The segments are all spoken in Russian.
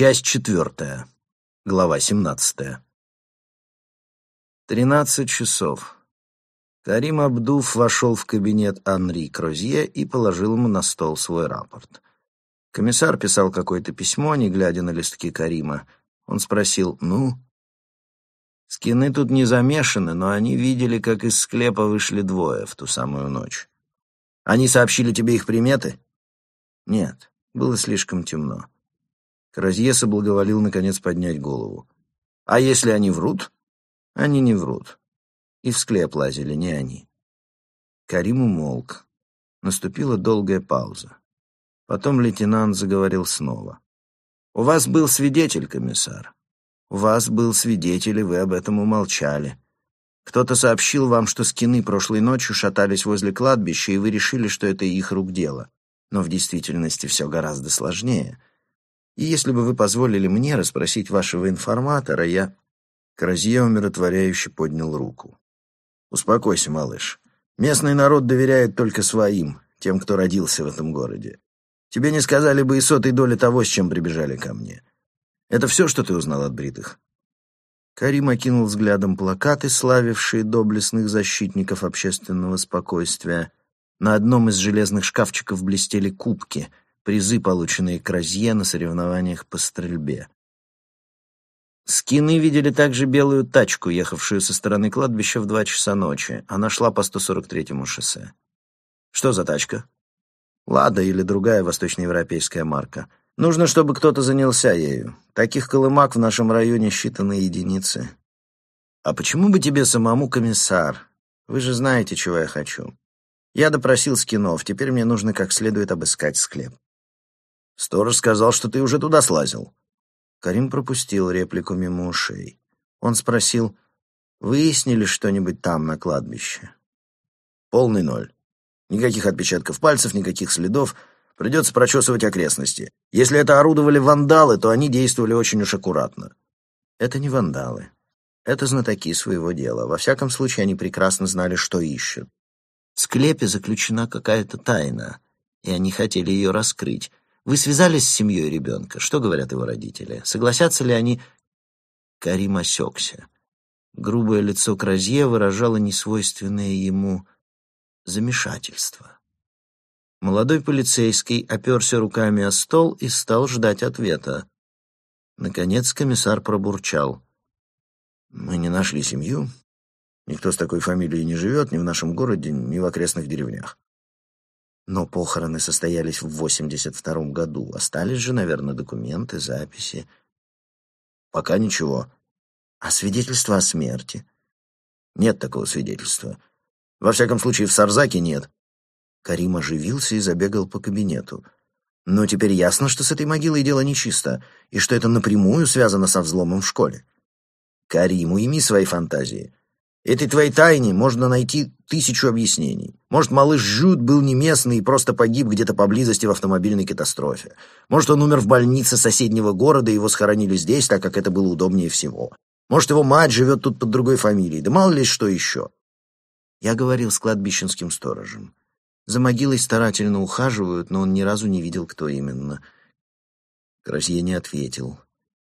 Часть четвертая. Глава семнадцатая. Тринадцать часов. Карим Абдув вошел в кабинет Анри Крозье и положил ему на стол свой рапорт. Комиссар писал какое-то письмо, не глядя на листки Карима. Он спросил «Ну?» Скины тут не замешаны, но они видели, как из склепа вышли двое в ту самую ночь. Они сообщили тебе их приметы? Нет, было слишком темно. Кразье соблаговолил, наконец, поднять голову. «А если они врут?» «Они не врут. И в склеп лазили не они». Карим умолк. Наступила долгая пауза. Потом лейтенант заговорил снова. «У вас был свидетель, комиссар. У вас был свидетель, и вы об этом умолчали. Кто-то сообщил вам, что скины прошлой ночью шатались возле кладбища, и вы решили, что это их рук дело. Но в действительности все гораздо сложнее. И если бы вы позволили мне расспросить вашего информатора, я...» Кразье умиротворяюще поднял руку. «Успокойся, малыш. Местный народ доверяет только своим, тем, кто родился в этом городе. Тебе не сказали бы и сотой доли того, с чем прибежали ко мне. Это все, что ты узнал от бритых?» Карим окинул взглядом плакаты, славившие доблестных защитников общественного спокойствия. На одном из железных шкафчиков блестели кубки — призы, полученные Кразье на соревнованиях по стрельбе. Скины видели также белую тачку, ехавшую со стороны кладбища в два часа ночи. Она шла по 143-му шоссе. Что за тачка? Лада или другая восточноевропейская марка. Нужно, чтобы кто-то занялся ею. Таких колымак в нашем районе считанные единицы. А почему бы тебе самому, комиссар? Вы же знаете, чего я хочу. Я допросил скинов, теперь мне нужно как следует обыскать склеп. Сторож сказал, что ты уже туда слазил. Карим пропустил реплику мимо ушей. Он спросил, выяснили что-нибудь там, на кладбище? Полный ноль. Никаких отпечатков пальцев, никаких следов. Придется прочесывать окрестности. Если это орудовали вандалы, то они действовали очень уж аккуратно. Это не вандалы. Это знатоки своего дела. Во всяком случае, они прекрасно знали, что ищут. В склепе заключена какая-то тайна, и они хотели ее раскрыть. Вы связались с семьей ребенка? Что говорят его родители? Согласятся ли они...» Карим осекся. Грубое лицо Кразье выражало несвойственное ему замешательство. Молодой полицейский оперся руками о стол и стал ждать ответа. Наконец комиссар пробурчал. «Мы не нашли семью. Никто с такой фамилией не живет ни в нашем городе, ни в окрестных деревнях. Но похороны состоялись в 82-м году. Остались же, наверное, документы, записи. Пока ничего. А свидетельство о смерти? Нет такого свидетельства. Во всяком случае, в Сарзаке нет. Карим оживился и забегал по кабинету. Но теперь ясно, что с этой могилой дело нечисто, и что это напрямую связано со взломом в школе. Карим, уйми свои фантазии. Этой твоей тайне можно найти тысячу объяснений. Может, малыш Жюд был не местный и просто погиб где-то поблизости в автомобильной катастрофе. Может, он умер в больнице соседнего города и его схоронили здесь, так как это было удобнее всего. Может, его мать живет тут под другой фамилией. Да мало ли что еще. Я говорил с кладбищенским сторожем. За могилой старательно ухаживают, но он ни разу не видел, кто именно. Красье не ответил.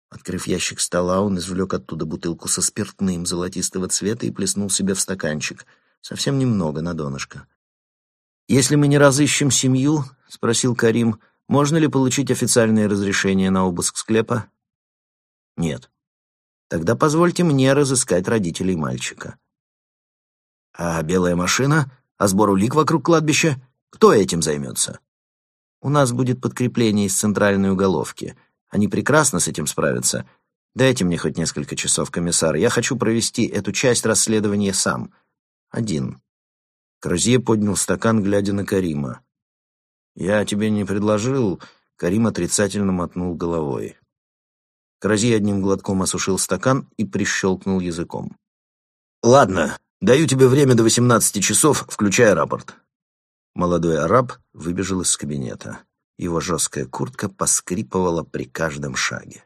Открыв ящик стола, он извлек оттуда бутылку со спиртным золотистого цвета и плеснул себе в стаканчик. Совсем немного, на донышко. «Если мы не разыщем семью, — спросил Карим, — можно ли получить официальное разрешение на обыск склепа?» «Нет». «Тогда позвольте мне разыскать родителей мальчика». «А белая машина? А сбор улик вокруг кладбища? Кто этим займется?» «У нас будет подкрепление из центральной уголовки». Они прекрасно с этим справятся. Дайте мне хоть несколько часов, комиссар. Я хочу провести эту часть расследования сам. Один. Кразье поднял стакан, глядя на Карима. «Я тебе не предложил...» Карим отрицательно мотнул головой. Кразье одним глотком осушил стакан и прищелкнул языком. «Ладно, даю тебе время до восемнадцати часов, включая рапорт». Молодой араб выбежал из кабинета. Его жесткая куртка поскрипывала при каждом шаге.